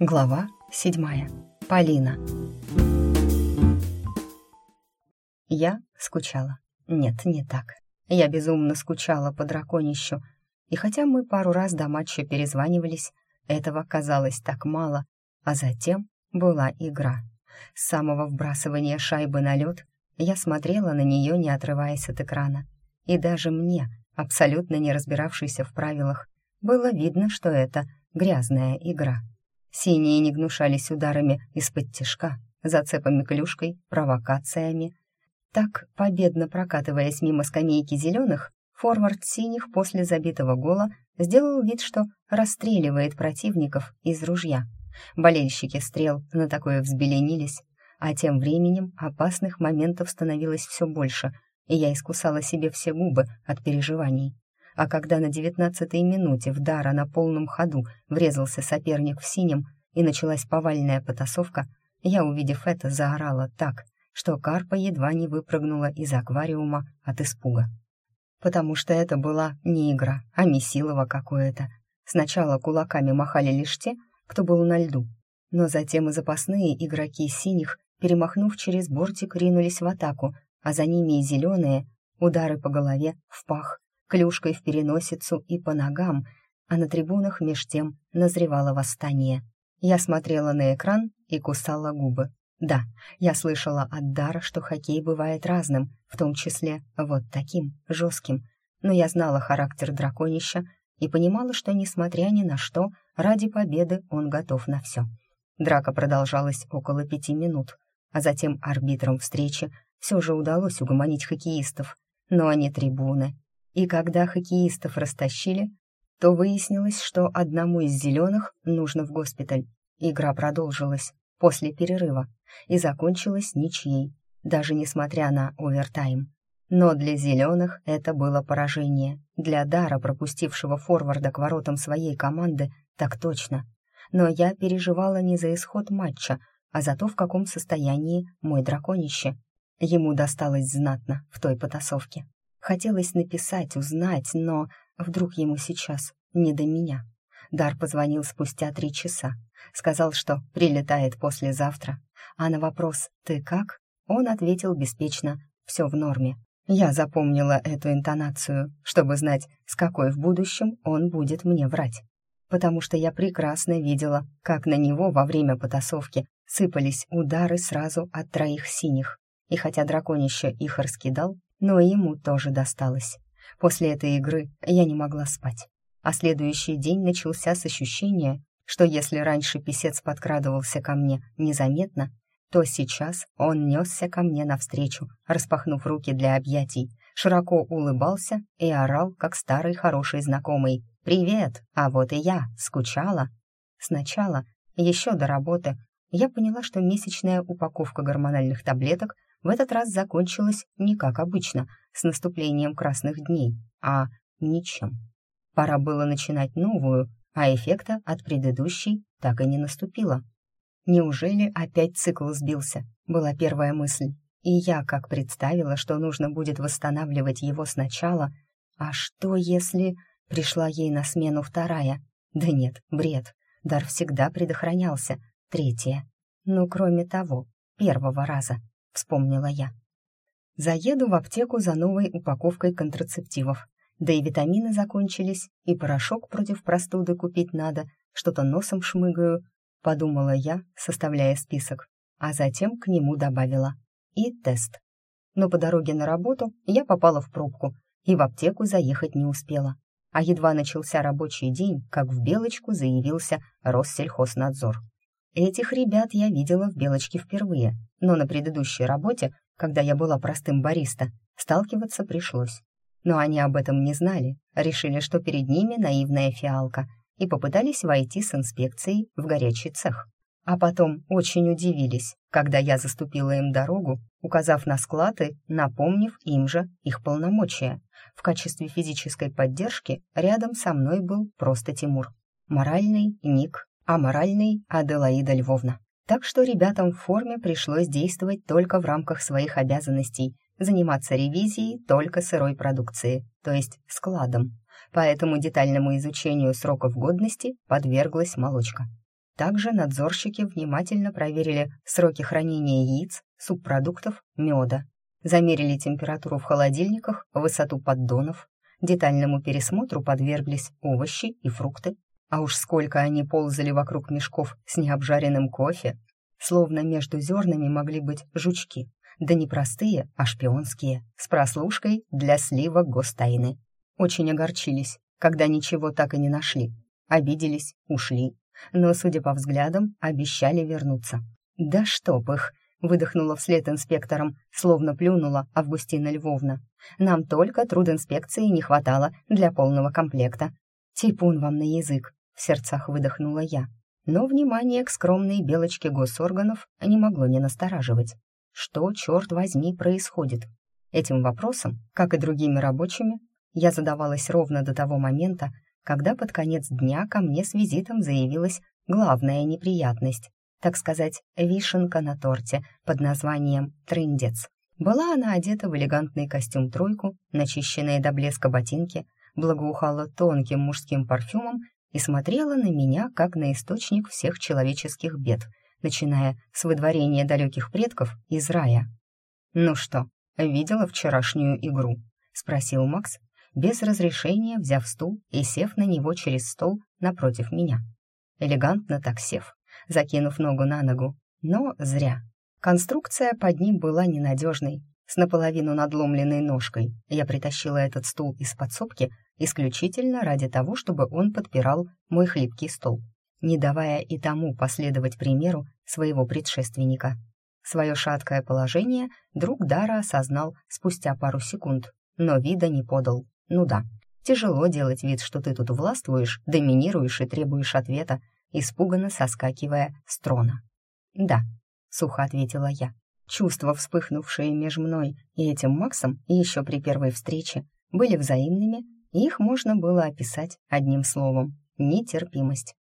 Глава седьмая. Полина. Я скучала. Нет, не так. Я безумно скучала по драконищу. И хотя мы пару раз до матча перезванивались, этого казалось так мало. А затем была игра. С самого вбрасывания шайбы на лед я смотрела на нее, не отрываясь от экрана. И даже мне, абсолютно не разбиравшейся в правилах, было видно, что это грязная игра. Синие не гнушались ударами из-под тишка, зацепами клюшкой, провокациями. Так, победно прокатываясь мимо скамейки зеленых, форвард синих после забитого гола сделал вид, что расстреливает противников из ружья. Болельщики стрел на такое взбеленились, а тем временем опасных моментов становилось все больше, и я искусала себе все губы от переживаний а когда на девятнадцатой минуте в дара на полном ходу врезался соперник в синем и началась повальная потасовка, я, увидев это, заорала так, что карпа едва не выпрыгнула из аквариума от испуга. Потому что это была не игра, а месилово какое-то. Сначала кулаками махали лишь те, кто был на льду, но затем и запасные игроки синих, перемахнув через бортик, ринулись в атаку, а за ними и зеленые, удары по голове, в пах, клюшкой в переносицу и по ногам, а на трибунах меж тем назревало восстание. Я смотрела на экран и кусала губы. Да, я слышала от Дара, что хоккей бывает разным, в том числе вот таким, жестким. Но я знала характер драконища и понимала, что, несмотря ни на что, ради победы он готов на все. Драка продолжалась около пяти минут, а затем арбитрам встречи все же удалось угомонить хоккеистов, но они трибуны и когда хоккеистов растащили, то выяснилось, что одному из зеленых нужно в госпиталь. Игра продолжилась после перерыва и закончилась ничьей, даже несмотря на овертайм. Но для зеленых это было поражение. Для Дара, пропустившего форварда к воротам своей команды, так точно. Но я переживала не за исход матча, а за то, в каком состоянии мой драконище. Ему досталось знатно в той потасовке. Хотелось написать, узнать, но вдруг ему сейчас не до меня. Дар позвонил спустя три часа. Сказал, что прилетает послезавтра. А на вопрос «Ты как?» он ответил беспечно «Все в норме». Я запомнила эту интонацию, чтобы знать, с какой в будущем он будет мне врать. Потому что я прекрасно видела, как на него во время потасовки сыпались удары сразу от троих синих. И хотя драконище их раскидал, но ему тоже досталось. После этой игры я не могла спать. А следующий день начался с ощущения, что если раньше писец подкрадывался ко мне незаметно, то сейчас он несся ко мне навстречу, распахнув руки для объятий, широко улыбался и орал, как старый хороший знакомый. «Привет! А вот и я! Скучала!» Сначала, еще до работы, я поняла, что месячная упаковка гормональных таблеток в этот раз закончилась не как обычно, с наступлением красных дней, а ничем. Пора было начинать новую, а эффекта от предыдущей так и не наступило. Неужели опять цикл сбился? Была первая мысль. И я как представила, что нужно будет восстанавливать его сначала. А что если... Пришла ей на смену вторая? Да нет, бред. Дар всегда предохранялся. Третья. Ну, кроме того, первого раза вспомнила я. Заеду в аптеку за новой упаковкой контрацептивов. Да и витамины закончились, и порошок против простуды купить надо, что-то носом шмыгаю, подумала я, составляя список, а затем к нему добавила и тест. Но по дороге на работу я попала в пробку и в аптеку заехать не успела. А едва начался рабочий день, как в Белочку заявился Россельхознадзор. Этих ребят я видела в Белочке впервые, но на предыдущей работе, когда я была простым бариста, сталкиваться пришлось. Но они об этом не знали, решили, что перед ними наивная фиалка, и попытались войти с инспекцией в горячий цех. А потом очень удивились, когда я заступила им дорогу, указав на склад и напомнив им же их полномочия. В качестве физической поддержки рядом со мной был просто Тимур. Моральный Ник а моральный — Аделаида Львовна. Так что ребятам в форме пришлось действовать только в рамках своих обязанностей, заниматься ревизией только сырой продукции, то есть складом. Поэтому детальному изучению сроков годности подверглась молочка. Также надзорщики внимательно проверили сроки хранения яиц, субпродуктов, меда, замерили температуру в холодильниках, высоту поддонов, детальному пересмотру подверглись овощи и фрукты, а уж сколько они ползали вокруг мешков с необжаренным кофе, словно между зернами могли быть жучки, да не простые, а шпионские, с прослушкой для слива гостайны. Очень огорчились, когда ничего так и не нашли, обиделись, ушли, но, судя по взглядам, обещали вернуться. «Да чтоб их!» — выдохнула вслед инспекторам, словно плюнула Августина Львовна. «Нам только трудинспекции не хватало для полного комплекта. Типун вам на язык!» — в сердцах выдохнула я. Но внимание к скромной белочке госорганов не могло не настораживать. Что, черт возьми, происходит? Этим вопросом, как и другими рабочими, я задавалась ровно до того момента, когда под конец дня ко мне с визитом заявилась главная неприятность, так сказать, вишенка на торте под названием «Трындец». Была она одета в элегантный костюм-тройку, начищенные до блеска ботинки, благоухала тонким мужским парфюмом и смотрела на меня, как на источник всех человеческих бед, начиная с выдворения далеких предков из рая. «Ну что, видела вчерашнюю игру?» — спросил Макс, без разрешения взяв стул и сев на него через стол напротив меня. Элегантно так сев, закинув ногу на ногу, но зря. Конструкция под ним была ненадежной, с наполовину надломленной ножкой. Я притащила этот стул из подсобки исключительно ради того, чтобы он подпирал мой хлипкий стол, не давая и тому последовать примеру своего предшественника. Свое шаткое положение друг Дара осознал спустя пару секунд, но вида не подал. Ну да, тяжело делать вид, что ты тут властвуешь, доминируешь и требуешь ответа, испуганно соскакивая с трона. «Да», — сухо ответила я. Чувства, вспыхнувшие между мной и этим Максом еще при первой встрече, были взаимными, их можно было описать одним словом — нетерпимость.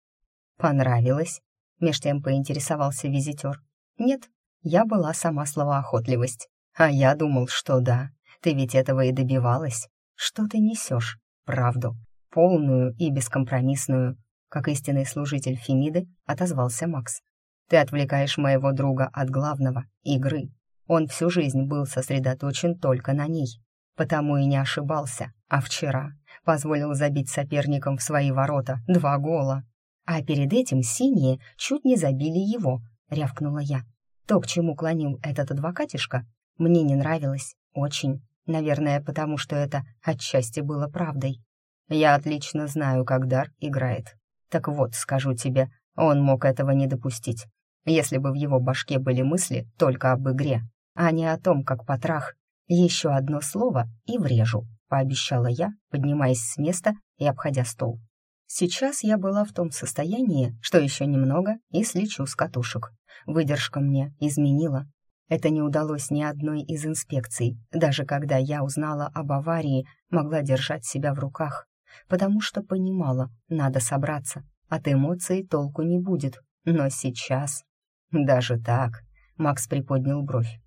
«Понравилось?» — меж тем поинтересовался визитер. «Нет, я была сама словоохотливость. А я думал, что да, ты ведь этого и добивалась. Что ты несешь? Правду. Полную и бескомпромиссную. Как истинный служитель Фемиды отозвался Макс. Ты отвлекаешь моего друга от главного — игры. Он всю жизнь был сосредоточен только на ней. Потому и не ошибался. А вчера позволил забить соперникам в свои ворота два гола. А перед этим синие чуть не забили его, рявкнула я. То, к чему клонил этот адвокатишка, мне не нравилось. Очень. Наверное, потому что это отчасти было правдой. Я отлично знаю, как Дар играет. Так вот, скажу тебе, он мог этого не допустить. Если бы в его башке были мысли только об игре, а не о том, как потрах, еще одно слово и врежу, пообещала я, поднимаясь с места и обходя стол. Сейчас я была в том состоянии, что еще немного и слечу с катушек. Выдержка мне изменила, это не удалось ни одной из инспекций, даже когда я узнала об аварии, могла держать себя в руках, потому что понимала, надо собраться, от эмоций толку не будет. Но сейчас... Даже так... Макс приподнял бровь.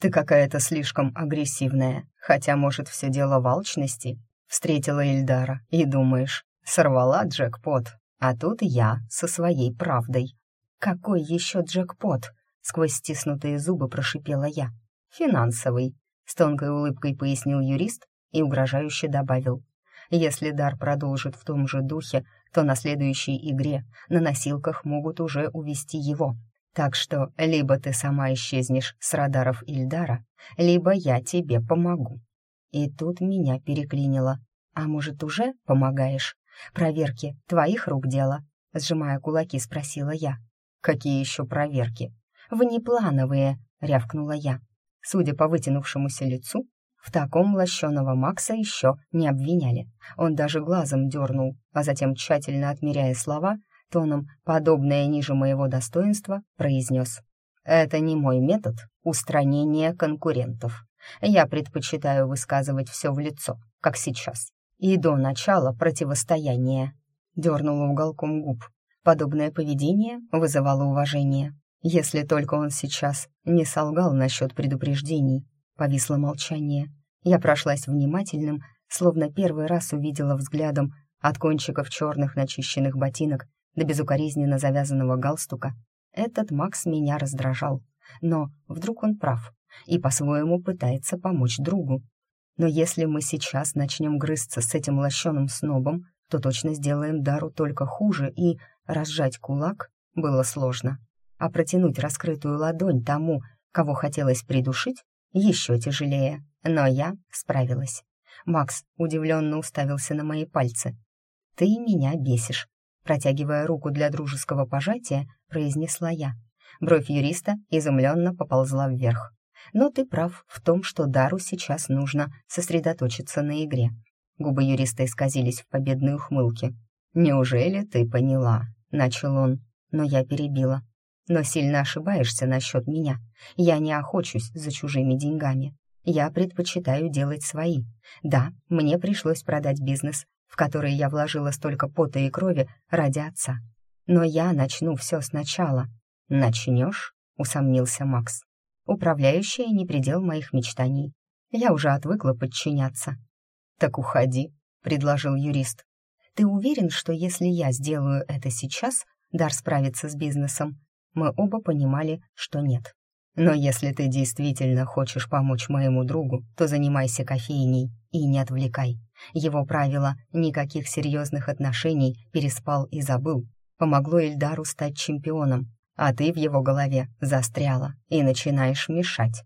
«Ты какая-то слишком агрессивная, хотя, может, все дело в алчности. Встретила Ильдара и думаешь, сорвала джекпот, а тут я со своей правдой. Какой еще джекпот?» Сквозь стиснутые зубы прошипела я. «Финансовый», — с тонкой улыбкой пояснил юрист и угрожающе добавил. «Если дар продолжит в том же духе, то на следующей игре на носилках могут уже увести его. Так что либо ты сама исчезнешь с радаров Ильдара, либо я тебе помогу». И тут меня переклинило. «А может, уже помогаешь? Проверки твоих рук дело?» Сжимая кулаки, спросила я. «Какие еще проверки?» внеплановые», — рявкнула я. Судя по вытянувшемуся лицу, в таком лощеного Макса еще не обвиняли. Он даже глазом дернул, а затем, тщательно отмеряя слова, тоном, подобное ниже моего достоинства, произнес. «Это не мой метод устранения конкурентов. Я предпочитаю высказывать все в лицо, как сейчас, и до начала противостояния». Дернула уголком губ. Подобное поведение вызывало уважение. Если только он сейчас не солгал насчет предупреждений. Повисло молчание. Я прошлась внимательным, словно первый раз увидела взглядом от кончиков черных начищенных ботинок до безукоризненно завязанного галстука. Этот Макс меня раздражал. Но вдруг он прав и по-своему пытается помочь другу. Но если мы сейчас начнем грызться с этим лощеным снобом, то точно сделаем Дару только хуже, и разжать кулак было сложно. А протянуть раскрытую ладонь тому, кого хотелось придушить, еще тяжелее. Но я справилась. Макс удивленно уставился на мои пальцы. «Ты меня бесишь», — протягивая руку для дружеского пожатия, произнесла я. Бровь юриста изумленно поползла вверх. «Но ты прав в том, что Дару сейчас нужно сосредоточиться на игре». Губы юриста исказились в победной ухмылке. «Неужели ты поняла?» — начал он, но я перебила. «Но сильно ошибаешься насчет меня. Я не охочусь за чужими деньгами. Я предпочитаю делать свои. Да, мне пришлось продать бизнес, в который я вложила столько пота и крови ради отца. Но я начну все сначала. «Начнешь?» — усомнился Макс. «Управляющая не предел моих мечтаний. Я уже отвыкла подчиняться». «Так уходи», — предложил юрист. «Ты уверен, что если я сделаю это сейчас, Дар справится с бизнесом?» Мы оба понимали, что нет. Но если ты действительно хочешь помочь моему другу, то занимайся кофейней и не отвлекай. Его правило «никаких серьезных отношений» переспал и забыл. Помогло Эльдару стать чемпионом, а ты в его голове застряла и начинаешь мешать.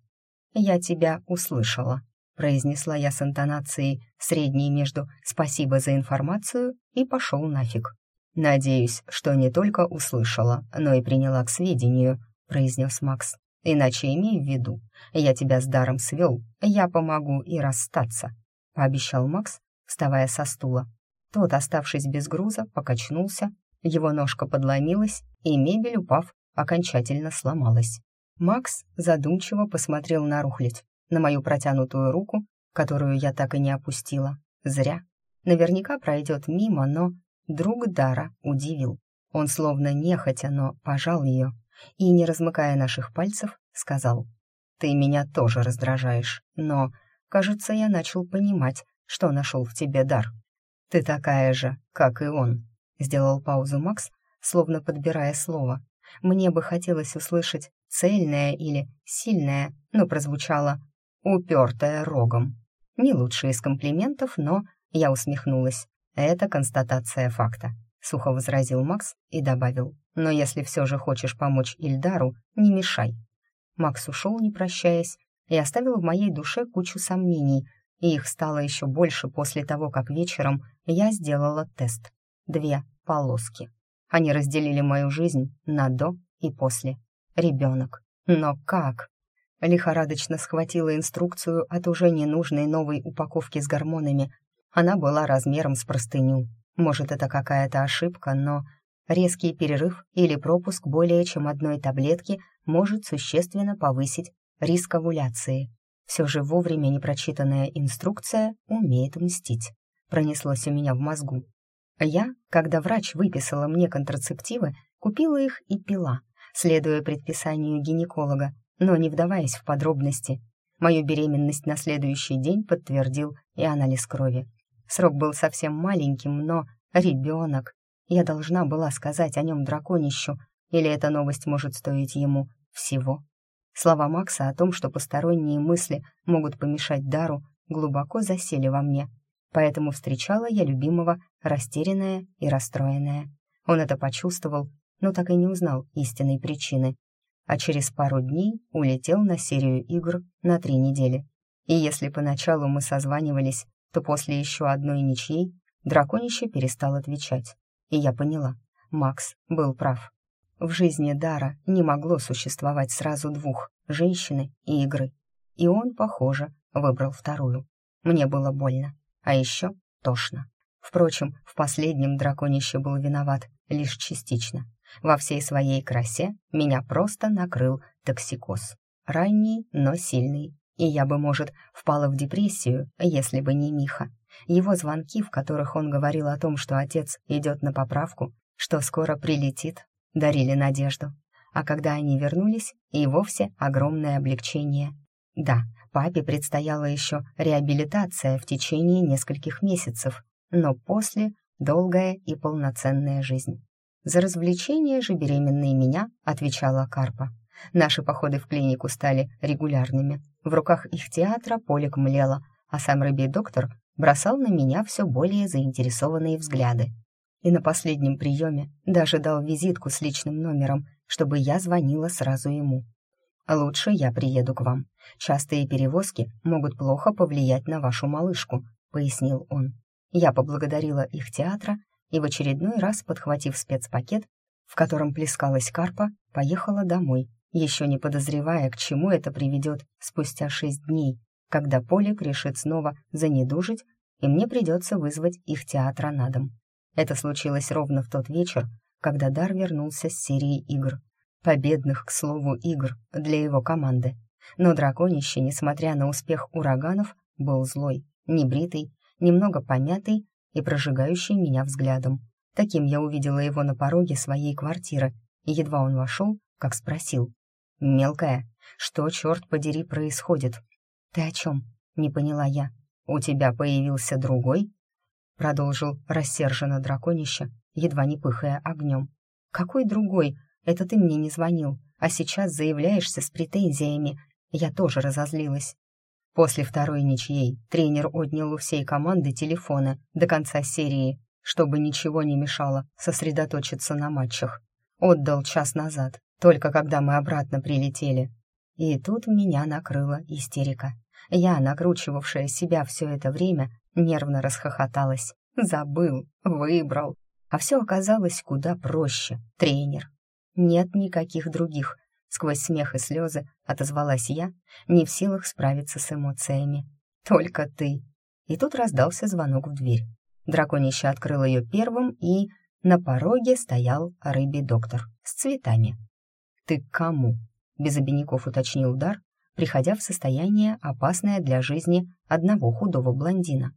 «Я тебя услышала», — произнесла я с интонацией средней между «спасибо за информацию» и «пошел нафиг». «Надеюсь, что не только услышала, но и приняла к сведению», — произнес Макс. Иначе имей в виду, я тебя с даром свел, я помогу и расстаться», — пообещал Макс, вставая со стула. Тот, оставшись без груза, покачнулся, его ножка подломилась, и мебель, упав, окончательно сломалась. Макс задумчиво посмотрел на рухлядь, на мою протянутую руку, которую я так и не опустила. Зря. Наверняка пройдет мимо, но друг Дара удивил. Он словно нехотя, но пожал ее, и, не размыкая наших пальцев, сказал, «Ты меня тоже раздражаешь, но, кажется, я начал понимать, что нашел в тебе дар. Ты такая же, как и он», — сделал паузу Макс, словно подбирая слово. Мне бы хотелось услышать «цельная» или «сильная», но прозвучало «упертая рогом». Не лучший из комплиментов, но я усмехнулась. Это констатация факта сухо возразил Макс и добавил. «Но если все же хочешь помочь Ильдару, не мешай». Макс ушел, не прощаясь, и оставил в моей душе кучу сомнений, и их стало еще больше после того, как вечером я сделала тест. Две полоски. Они разделили мою жизнь на «до» и «после». Ребенок. Но как? Лихорадочно схватила инструкцию от уже ненужной новой упаковки с гормонами. Она была размером с простыню. Может, это какая-то ошибка, но резкий перерыв или пропуск более чем одной таблетки может существенно повысить риск овуляции. Все же вовремя непрочитанная инструкция умеет мстить. Пронеслось у меня в мозгу. Я, когда врач выписала мне контрацептивы, купила их и пила, следуя предписанию гинеколога, но не вдаваясь в подробности. Мою беременность на следующий день подтвердил и анализ крови. Срок был совсем маленьким, но ребенок. Я должна была сказать о нем драконищу, или эта новость может стоить ему всего. Слова Макса о том, что посторонние мысли могут помешать дару, глубоко засели во мне. Поэтому встречала я любимого растерянная и расстроенная. Он это почувствовал, но так и не узнал истинной причины. А через пару дней улетел на серию игр на три недели. И если поначалу мы созванивались то после еще одной ничьей драконище перестал отвечать. И я поняла, Макс был прав. В жизни Дара не могло существовать сразу двух — женщины и игры. И он, похоже, выбрал вторую. Мне было больно, а еще тошно. Впрочем, в последнем драконище был виноват лишь частично. Во всей своей красе меня просто накрыл токсикоз. Ранний, но сильный и я бы, может, впала в депрессию, если бы не Миха. Его звонки, в которых он говорил о том, что отец идет на поправку, что скоро прилетит, дарили надежду. А когда они вернулись, и вовсе огромное облегчение. Да, папе предстояла еще реабилитация в течение нескольких месяцев, но после долгая и полноценная жизнь. За развлечение же беременной меня отвечала Карпа. Наши походы в клинику стали регулярными. В руках их театра Полик млела, а сам рыбий доктор бросал на меня все более заинтересованные взгляды. И на последнем приеме даже дал визитку с личным номером, чтобы я звонила сразу ему. «Лучше я приеду к вам. Частые перевозки могут плохо повлиять на вашу малышку», — пояснил он. Я поблагодарила их театра и в очередной раз, подхватив спецпакет, в котором плескалась карпа, поехала домой, еще не подозревая, к чему это приведет спустя шесть дней, когда Полик решит снова занедужить, и мне придется вызвать их театра на дом. Это случилось ровно в тот вечер, когда Дар вернулся с серии игр. Победных, к слову, игр для его команды. Но драконище, несмотря на успех ураганов, был злой, небритый, немного помятый и прожигающий меня взглядом. Таким я увидела его на пороге своей квартиры, и едва он вошел, как спросил. «Мелкая, что, черт подери, происходит?» «Ты о чем?» — не поняла я. «У тебя появился другой?» Продолжил рассерженно драконище, едва не пыхая огнем. «Какой другой? Это ты мне не звонил, а сейчас заявляешься с претензиями. Я тоже разозлилась. После второй ничьей тренер отнял у всей команды телефоны до конца серии, чтобы ничего не мешало сосредоточиться на матчах. Отдал час назад, только когда мы обратно прилетели. И тут меня накрыла истерика. Я, накручивавшая себя все это время, нервно расхохоталась. Забыл, выбрал. А все оказалось куда проще. Тренер. Нет никаких других. Сквозь смех и слезы отозвалась я, не в силах справиться с эмоциями. «Только ты!» И тут раздался звонок в дверь. Драконище открыл ее первым, и на пороге стоял рыбий доктор с цветами. «Ты к кому?» — без обиняков уточнил Дар, приходя в состояние, опасное для жизни одного худого блондина.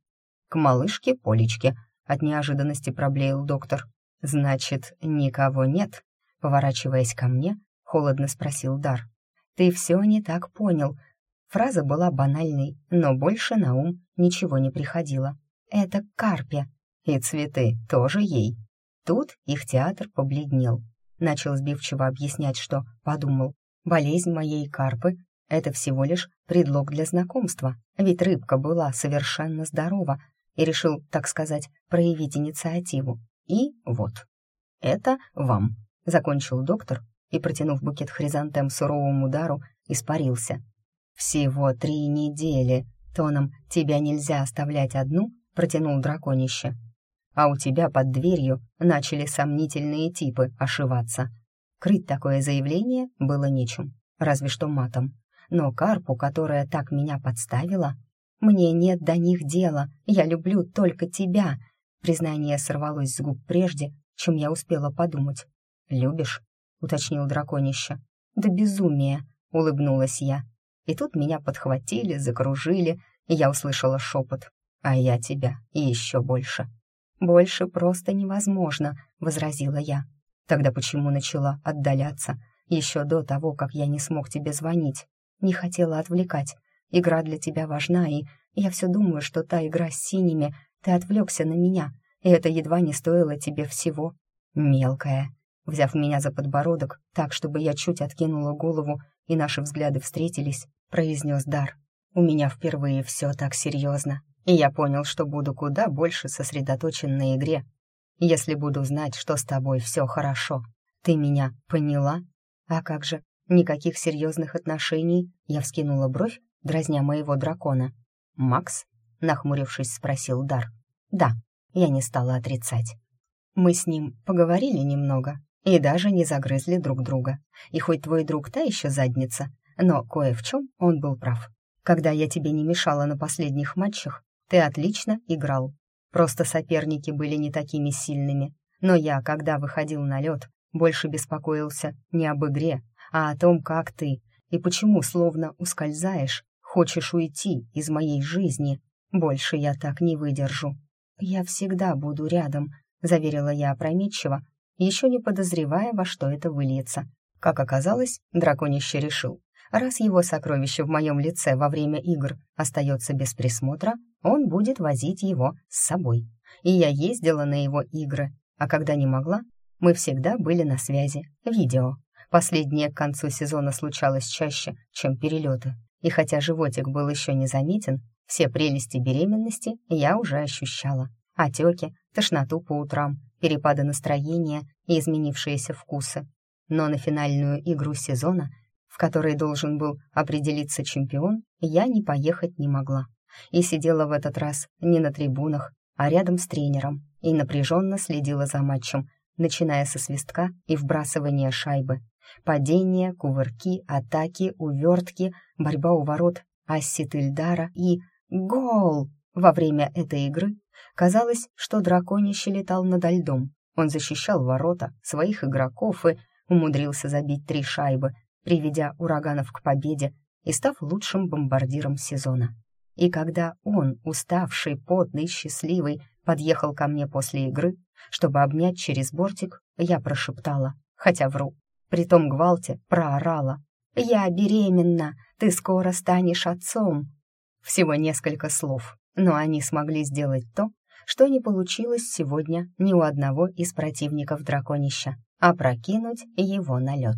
«К малышке Полечке», — от неожиданности проблеял доктор. «Значит, никого нет?» Поворачиваясь ко мне, холодно спросил Дар. «Ты все не так понял». Фраза была банальной, но больше на ум ничего не приходило. «Это Карпе. И цветы тоже ей». Тут их театр побледнел. Начал сбивчиво объяснять, что подумал. Болезнь моей Карпы — это всего лишь предлог для знакомства, ведь рыбка была совершенно здорова и решил, так сказать, проявить инициативу. И вот. «Это вам», — закончил доктор и, протянув букет хризантем суровому удару, испарился. «Всего три недели. Тоном «тебя нельзя оставлять одну», протянул драконище. «А у тебя под дверью начали сомнительные типы ошиваться». Крыть такое заявление было нечем, разве что матом. Но Карпу, которая так меня подставила, «Мне нет до них дела, я люблю только тебя», признание сорвалось с губ прежде, чем я успела подумать. «Любишь?» — уточнил драконище. «Да безумие!» — улыбнулась я. И тут меня подхватили, закружили, и я услышала шепот. «А я тебя и еще больше». «Больше просто невозможно», — возразила я. «Тогда почему начала отдаляться? Еще до того, как я не смог тебе звонить. Не хотела отвлекать. Игра для тебя важна, и я все думаю, что та игра с синими, ты отвлекся на меня, и это едва не стоило тебе всего. Мелкая, Взяв меня за подбородок, так, чтобы я чуть откинула голову и наши взгляды встретились, произнес Дар. «У меня впервые все так серьезно, и я понял, что буду куда больше сосредоточен на игре, если буду знать, что с тобой все хорошо. Ты меня поняла? А как же, никаких серьезных отношений?» Я вскинула бровь, дразня моего дракона. «Макс?» — нахмурившись, спросил Дар. «Да», я не стала отрицать. Мы с ним поговорили немного, и даже не загрызли друг друга. И хоть твой друг та еще задница, но кое в чем он был прав. Когда я тебе не мешала на последних матчах, ты отлично играл. Просто соперники были не такими сильными. Но я, когда выходил на лед, больше беспокоился не об игре, а о том, как ты и почему словно ускользаешь, хочешь уйти из моей жизни. Больше я так не выдержу. «Я всегда буду рядом», — заверила я опрометчиво, еще не подозревая, во что это выльется. Как оказалось, драконище решил, раз его сокровище в моем лице во время игр остается без присмотра, он будет возить его с собой. И я ездила на его игры, а когда не могла, Мы всегда были на связи, видео. Последнее к концу сезона случалось чаще, чем перелеты. И хотя животик был еще не заметен, все прелести беременности я уже ощущала. Отеки, тошноту по утрам, перепады настроения и изменившиеся вкусы. Но на финальную игру сезона, в которой должен был определиться чемпион, я не поехать не могла. И сидела в этот раз не на трибунах, а рядом с тренером, и напряженно следила за матчем, начиная со свистка и вбрасывания шайбы. Падения, кувырки, атаки, увертки, борьба у ворот, ассит Ильдара и... Гол! Во время этой игры казалось, что драконище летал над льдом. Он защищал ворота, своих игроков и умудрился забить три шайбы, приведя ураганов к победе и став лучшим бомбардиром сезона. И когда он, уставший, потный, счастливый, подъехал ко мне после игры, чтобы обнять через бортик, я прошептала, хотя вру, при том гвалте проорала. «Я беременна, ты скоро станешь отцом». Всего несколько слов, но они смогли сделать то, что не получилось сегодня ни у одного из противников драконища — опрокинуть его на лед.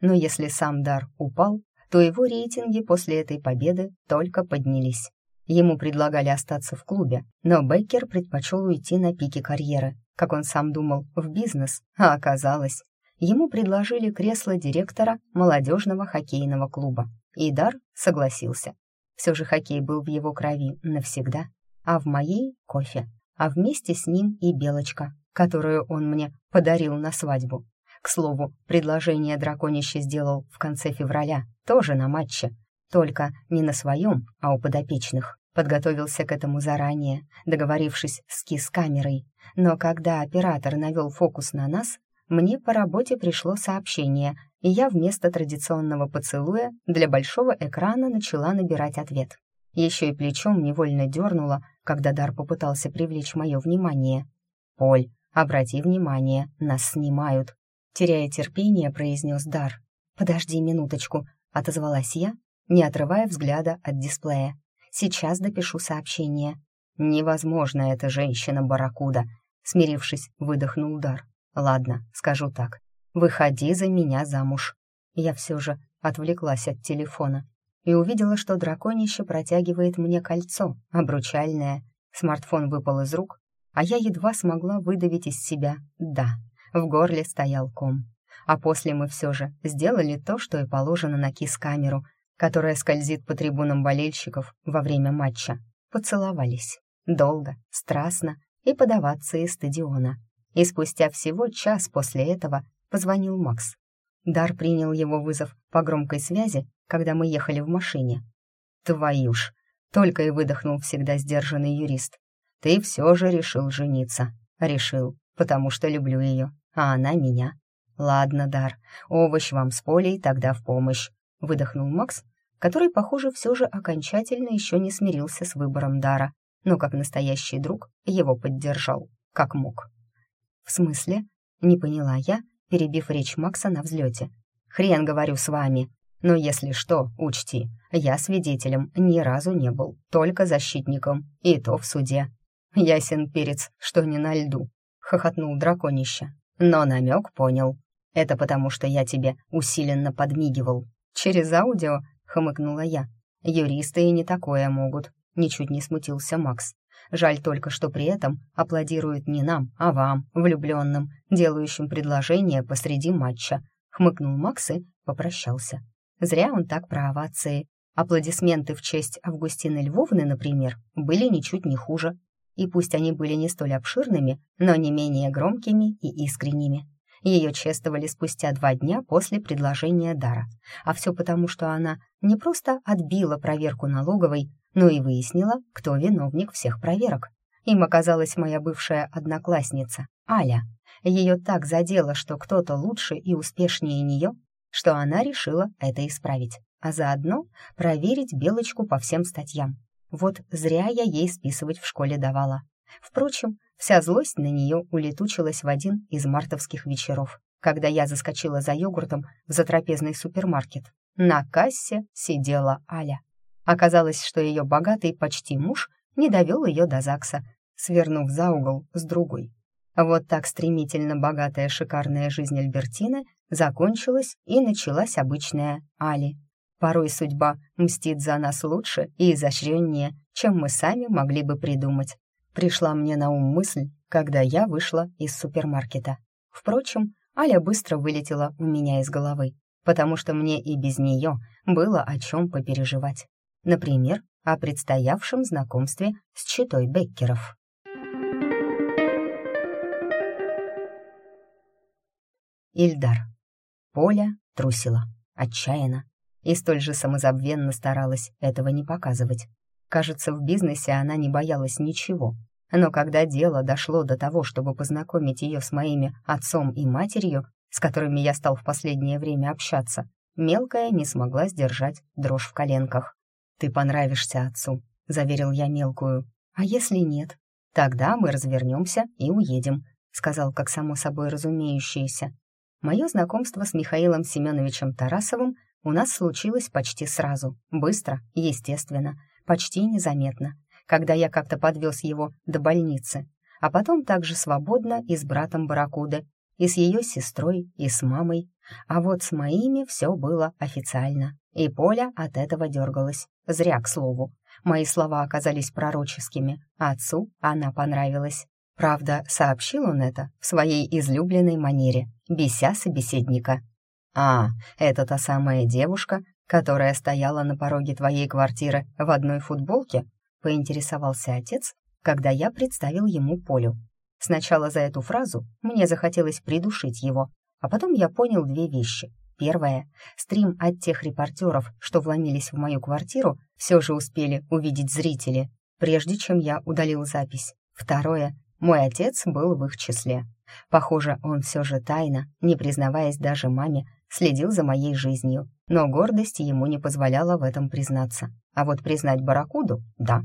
Но если сам дар упал, то его рейтинги после этой победы только поднялись. Ему предлагали остаться в клубе, но Бейкер предпочел уйти на пике карьеры, как он сам думал, в бизнес, а оказалось, ему предложили кресло директора молодежного хоккейного клуба. И Дар согласился. Все же хоккей был в его крови навсегда, а в моей — кофе, а вместе с ним и Белочка, которую он мне подарил на свадьбу. К слову, предложение драконище сделал в конце февраля, тоже на матче, только не на своем, а у подопечных. Подготовился к этому заранее, договорившись с кис-камерой. Но когда оператор навел фокус на нас, мне по работе пришло сообщение, и я вместо традиционного поцелуя для большого экрана начала набирать ответ. Еще и плечом невольно дернула, когда Дар попытался привлечь мое внимание. «Поль, обрати внимание, нас снимают», — теряя терпение, произнес Дар. «Подожди минуточку», — отозвалась я, не отрывая взгляда от дисплея. «Сейчас допишу сообщение». «Невозможно эта женщина-барракуда», — смирившись, выдохнул Дар. Ладно, скажу так. Выходи за меня замуж. Я все же отвлеклась от телефона и увидела, что драконище протягивает мне кольцо, обручальное. Смартфон выпал из рук, а я едва смогла выдавить из себя «да». В горле стоял ком. А после мы все же сделали то, что и положено на кис-камеру, которая скользит по трибунам болельщиков во время матча. Поцеловались. Долго, страстно и подаваться из стадиона и спустя всего час после этого позвонил Макс. Дар принял его вызов по громкой связи, когда мы ехали в машине. «Твою ж!» — только и выдохнул всегда сдержанный юрист. «Ты все же решил жениться». «Решил, потому что люблю ее, а она меня». «Ладно, Дар, овощ вам с полей тогда в помощь», — выдохнул Макс, который, похоже, все же окончательно еще не смирился с выбором Дара, но как настоящий друг его поддержал, как мог. «В смысле?» — не поняла я, перебив речь Макса на взлете. «Хрен, говорю, с вами. Но если что, учти, я свидетелем ни разу не был, только защитником, и то в суде. Ясен перец, что не на льду», — хохотнул драконище. «Но намек понял. Это потому, что я тебе усиленно подмигивал. Через аудио?» — хмыкнула я. «Юристы и не такое могут», — ничуть не смутился Макс. Жаль только, что при этом аплодируют не нам, а вам, влюбленным, делающим предложение посреди матча. Хмыкнул Макс и попрощался. Зря он так про овации. Аплодисменты в честь Августины Львовны, например, были ничуть не хуже. И пусть они были не столь обширными, но не менее громкими и искренними. Ее чествовали спустя два дня после предложения дара. А все потому, что она не просто отбила проверку налоговой, но и выяснила, кто виновник всех проверок. Им оказалась моя бывшая одноклассница, Аля. Ее так задело, что кто-то лучше и успешнее нее, что она решила это исправить, а заодно проверить Белочку по всем статьям. Вот зря я ей списывать в школе давала. Впрочем, вся злость на нее улетучилась в один из мартовских вечеров, когда я заскочила за йогуртом в затрапезный супермаркет. На кассе сидела Аля. Оказалось, что ее богатый почти муж не довел ее до ЗАГСа, свернув за угол с другой. Вот так стремительно богатая шикарная жизнь Альбертины закончилась и началась обычная Али. Порой судьба мстит за нас лучше и изощреннее, чем мы сами могли бы придумать. Пришла мне на ум мысль, когда я вышла из супермаркета. Впрочем, Аля быстро вылетела у меня из головы, потому что мне и без нее было о чем попереживать. Например, о предстоявшем знакомстве с читой Беккеров. Ильдар. Поля трусила, отчаянно, и столь же самозабвенно старалась этого не показывать. Кажется, в бизнесе она не боялась ничего. Но когда дело дошло до того, чтобы познакомить ее с моими отцом и матерью, с которыми я стал в последнее время общаться, мелкая не смогла сдержать дрожь в коленках. «Ты понравишься отцу», — заверил я мелкую. «А если нет? Тогда мы развернемся и уедем», — сказал как само собой разумеющееся. Мое знакомство с Михаилом Семеновичем Тарасовым у нас случилось почти сразу, быстро, естественно, почти незаметно, когда я как-то подвез его до больницы, а потом также свободно и с братом Баракуды, и с ее сестрой, и с мамой. А вот с моими все было официально, и Поля от этого дергалась. Зря, к слову. Мои слова оказались пророческими, отцу она понравилась. Правда, сообщил он это в своей излюбленной манере, беся собеседника. «А, это та самая девушка, которая стояла на пороге твоей квартиры в одной футболке?» — поинтересовался отец, когда я представил ему Полю. Сначала за эту фразу мне захотелось придушить его, а потом я понял две вещи. Первое. Стрим от тех репортеров, что вломились в мою квартиру, все же успели увидеть зрители, прежде чем я удалил запись. Второе. Мой отец был в их числе. Похоже, он все же тайно, не признаваясь даже маме, следил за моей жизнью, но гордость ему не позволяла в этом признаться. А вот признать Баракуду — да.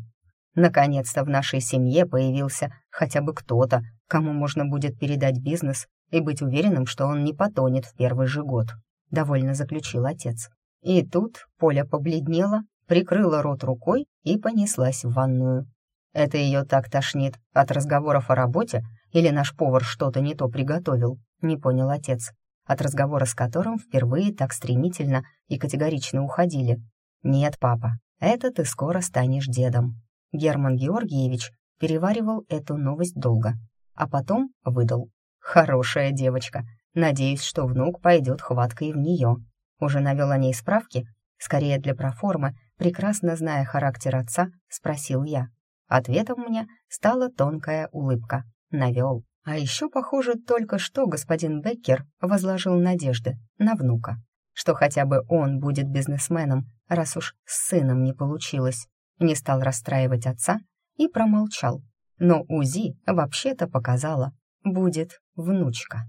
Наконец-то в нашей семье появился хотя бы кто-то, кому можно будет передать бизнес и быть уверенным, что он не потонет в первый же год», — довольно заключил отец. И тут Поля побледнела, прикрыла рот рукой и понеслась в ванную. «Это ее так тошнит от разговоров о работе или наш повар что-то не то приготовил?» — не понял отец от разговора с которым впервые так стремительно и категорично уходили. «Нет, папа, это ты скоро станешь дедом». Герман Георгиевич переваривал эту новость долго, а потом выдал. «Хорошая девочка. Надеюсь, что внук пойдет хваткой в нее». Уже навел о ней справки, скорее для проформы, прекрасно зная характер отца, спросил я. Ответом мне стала тонкая улыбка. Навел. А еще, похоже, только что господин Беккер возложил надежды на внука, что хотя бы он будет бизнесменом, раз уж с сыном не получилось. Не стал расстраивать отца и промолчал. Но УЗИ вообще-то показала, будет внучка.